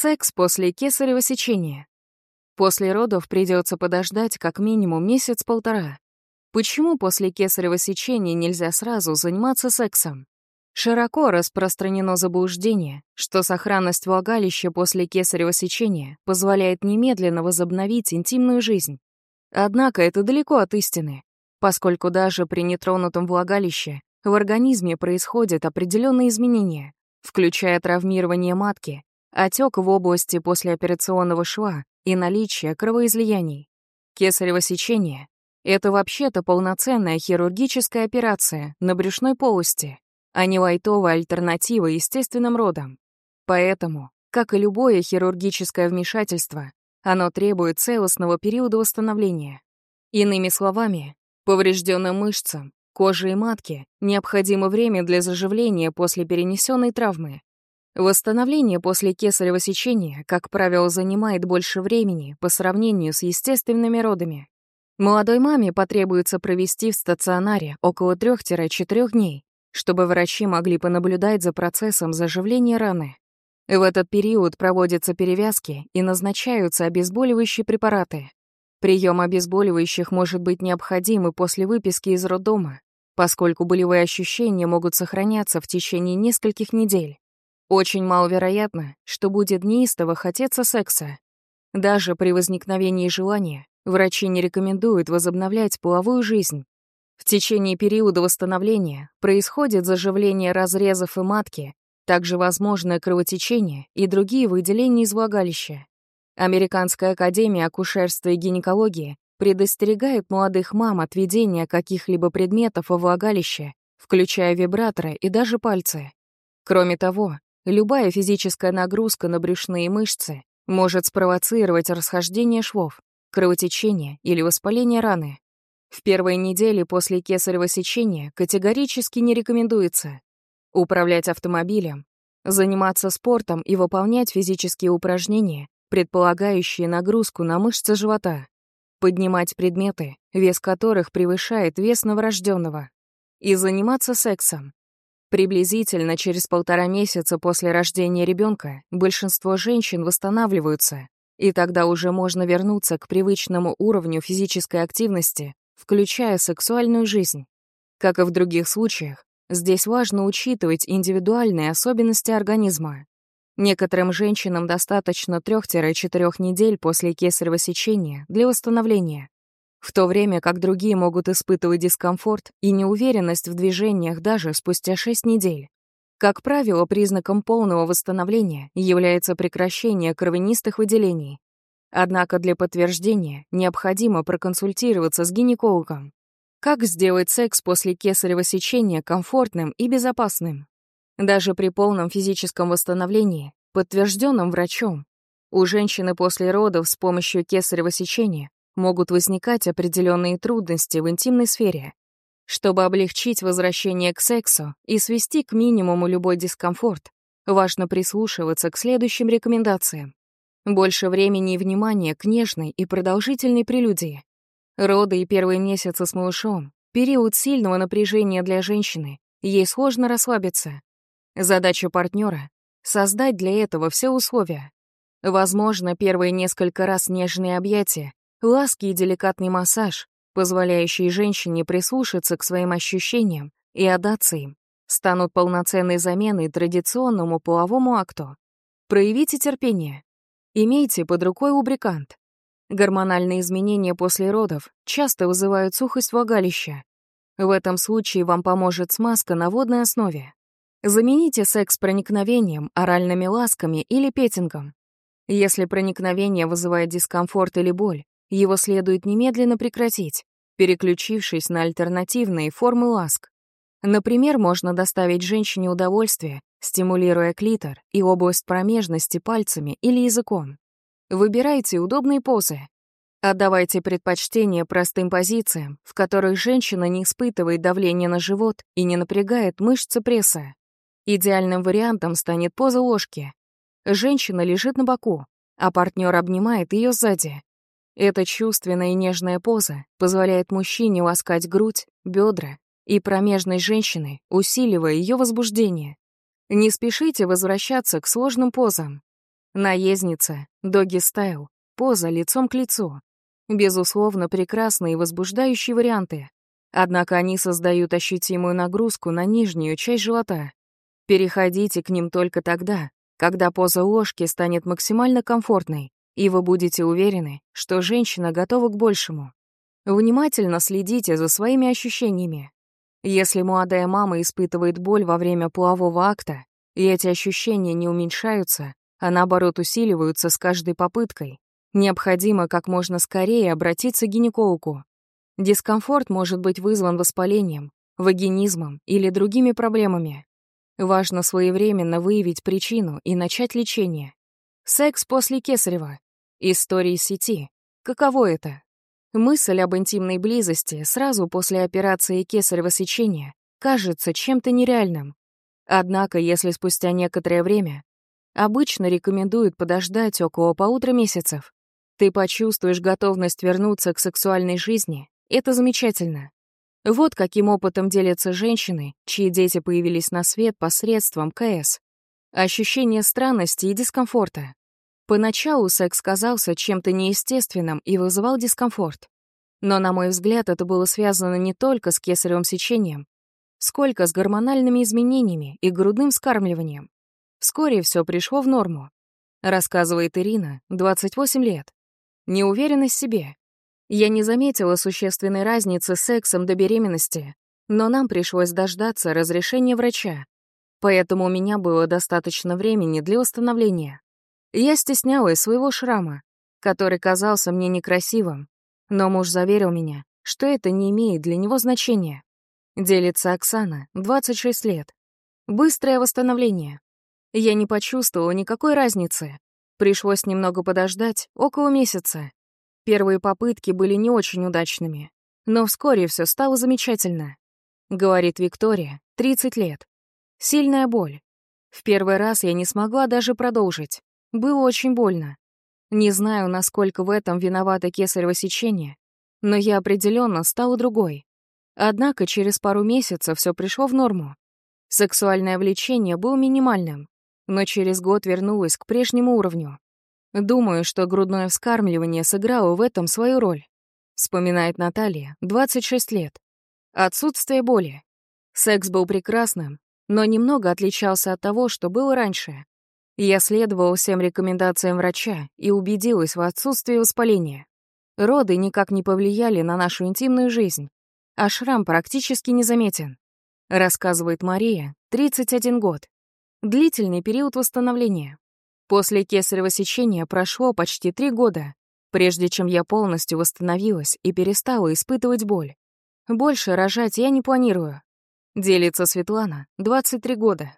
Секс после кесарево сечения. После родов придется подождать как минимум месяц-полтора. Почему после кесарево сечения нельзя сразу заниматься сексом? Широко распространено заблуждение, что сохранность влагалища после кесарево сечения позволяет немедленно возобновить интимную жизнь. Однако это далеко от истины, поскольку даже при нетронутом влагалище в организме происходят определенные изменения, включая травмирование матки, отек в области послеоперационного шва и наличие кровоизлияний. Кесарево сечение это вообще-то полноценная хирургическая операция на брюшной полости, а не лайтовая альтернатива естественным родам. Поэтому, как и любое хирургическое вмешательство, оно требует целостного периода восстановления. Иными словами, поврежденным мышцам, коже и матке необходимо время для заживления после перенесенной травмы. Восстановление после кесарево сечения, как правило, занимает больше времени по сравнению с естественными родами. Молодой маме потребуется провести в стационаре около 3-4 дней, чтобы врачи могли понаблюдать за процессом заживления раны. В этот период проводятся перевязки и назначаются обезболивающие препараты. Прием обезболивающих может быть необходим и после выписки из роддома, поскольку болевые ощущения могут сохраняться в течение нескольких недель. Очень маловероятно, что будет неистово хотеться секса. Даже при возникновении желания Врачи не рекомендуют возобновлять половую жизнь. В течение периода восстановления происходит заживление разрезов и матки, также возможно кровотечение и другие выделения из влагалища. Американская академия акушерства и гинекологии предостерегает молодых мам от введения каких-либо предметов во влагалище, включая вибраторы и даже пальцы. Кроме того, любая физическая нагрузка на брюшные мышцы может спровоцировать расхождение швов, кровотечение или воспаление раны. В первые недели после кесарево сечения категорически не рекомендуется управлять автомобилем, заниматься спортом и выполнять физические упражнения, предполагающие нагрузку на мышцы живота, поднимать предметы, вес которых превышает вес новорожденного, и заниматься сексом. Приблизительно через полтора месяца после рождения ребенка большинство женщин восстанавливаются, и тогда уже можно вернуться к привычному уровню физической активности, включая сексуальную жизнь. Как и в других случаях, здесь важно учитывать индивидуальные особенности организма. Некоторым женщинам достаточно 3-4 недель после кесарево сечения для восстановления, в то время как другие могут испытывать дискомфорт и неуверенность в движениях даже спустя 6 недель. Как правило, признаком полного восстановления является прекращение кровянистых выделений. Однако для подтверждения необходимо проконсультироваться с гинекологом. Как сделать секс после кесарево сечения комфортным и безопасным? Даже при полном физическом восстановлении, подтвержденном врачом, у женщины после родов с помощью кесарево сечения могут возникать определенные трудности в интимной сфере, чтобы облегчить возвращение к сексу и свести к минимуму любой дискомфорт, важно прислушиваться к следующим рекомендациям. Больше времени и внимания к нежной и продолжительной прелюдии. Роды и первые месяцы с малышом — период сильного напряжения для женщины, ей сложно расслабиться. Задача партнера — создать для этого все условия. Возможно, первые несколько раз нежные объятия, ласки и деликатный массаж, позволяющие женщине прислушаться к своим ощущениям и отдаться им, станут полноценной заменой традиционному половому акту. Проявите терпение. Имейте под рукой лубрикант. Гормональные изменения после родов часто вызывают сухость влагалища. В этом случае вам поможет смазка на водной основе. Замените секс проникновением, оральными ласками или петингом. Если проникновение вызывает дискомфорт или боль, его следует немедленно прекратить переключившись на альтернативные формы ласк. Например, можно доставить женщине удовольствие, стимулируя клитор и область промежности пальцами или языком. Выбирайте удобные позы. Отдавайте предпочтение простым позициям, в которых женщина не испытывает давления на живот и не напрягает мышцы пресса. Идеальным вариантом станет поза ложки. Женщина лежит на боку, а партнер обнимает ее сзади. Эта чувственная и нежная поза позволяет мужчине ласкать грудь, бедра и промежной женщины, усиливая ее возбуждение. Не спешите возвращаться к сложным позам. Наездница, доги-стайл, поза лицом к лицу. Безусловно, прекрасные и возбуждающие варианты. Однако они создают ощутимую нагрузку на нижнюю часть живота. Переходите к ним только тогда, когда поза ложки станет максимально комфортной, и вы будете уверены, что женщина готова к большему. Внимательно следите за своими ощущениями. Если молодая мама испытывает боль во время полового акта, и эти ощущения не уменьшаются, а наоборот усиливаются с каждой попыткой, необходимо как можно скорее обратиться к гинекологу. Дискомфорт может быть вызван воспалением, вагинизмом или другими проблемами. Важно своевременно выявить причину и начать лечение. Секс после кесарева. Истории сети. Каково это? Мысль об интимной близости сразу после операции кесарево сечения кажется чем-то нереальным. Однако, если спустя некоторое время, обычно рекомендуют подождать около полутора месяцев, ты почувствуешь готовность вернуться к сексуальной жизни, это замечательно. Вот каким опытом делятся женщины, чьи дети появились на свет посредством КС. Ощущение странности и дискомфорта. Поначалу секс казался чем-то неестественным и вызывал дискомфорт. Но, на мой взгляд, это было связано не только с кесаревым сечением, сколько с гормональными изменениями и грудным вскармливанием. Вскоре все пришло в норму. Рассказывает Ирина, 28 лет. Неуверенность в себе. Я не заметила существенной разницы с сексом до беременности, но нам пришлось дождаться разрешения врача. Поэтому у меня было достаточно времени для установления. Я стеснялась своего шрама, который казался мне некрасивым, но муж заверил меня, что это не имеет для него значения. Делится Оксана, 26 лет. Быстрое восстановление. Я не почувствовала никакой разницы. Пришлось немного подождать, около месяца. Первые попытки были не очень удачными, но вскоре все стало замечательно. Говорит Виктория, 30 лет. Сильная боль. В первый раз я не смогла даже продолжить. Было очень больно. Не знаю, насколько в этом виновато кесарево сечение, но я определенно стала другой. Однако через пару месяцев все пришло в норму. Сексуальное влечение было минимальным, но через год вернулось к прежнему уровню. Думаю, что грудное вскармливание сыграло в этом свою роль. Вспоминает Наталья, 26 лет. Отсутствие боли. Секс был прекрасным, но немного отличался от того, что было раньше. Я следовала всем рекомендациям врача и убедилась в отсутствии воспаления. Роды никак не повлияли на нашу интимную жизнь, а шрам практически незаметен. Рассказывает Мария, 31 год. Длительный период восстановления. После кесарево сечения прошло почти три года, прежде чем я полностью восстановилась и перестала испытывать боль. Больше рожать я не планирую. Делится Светлана, 23 года.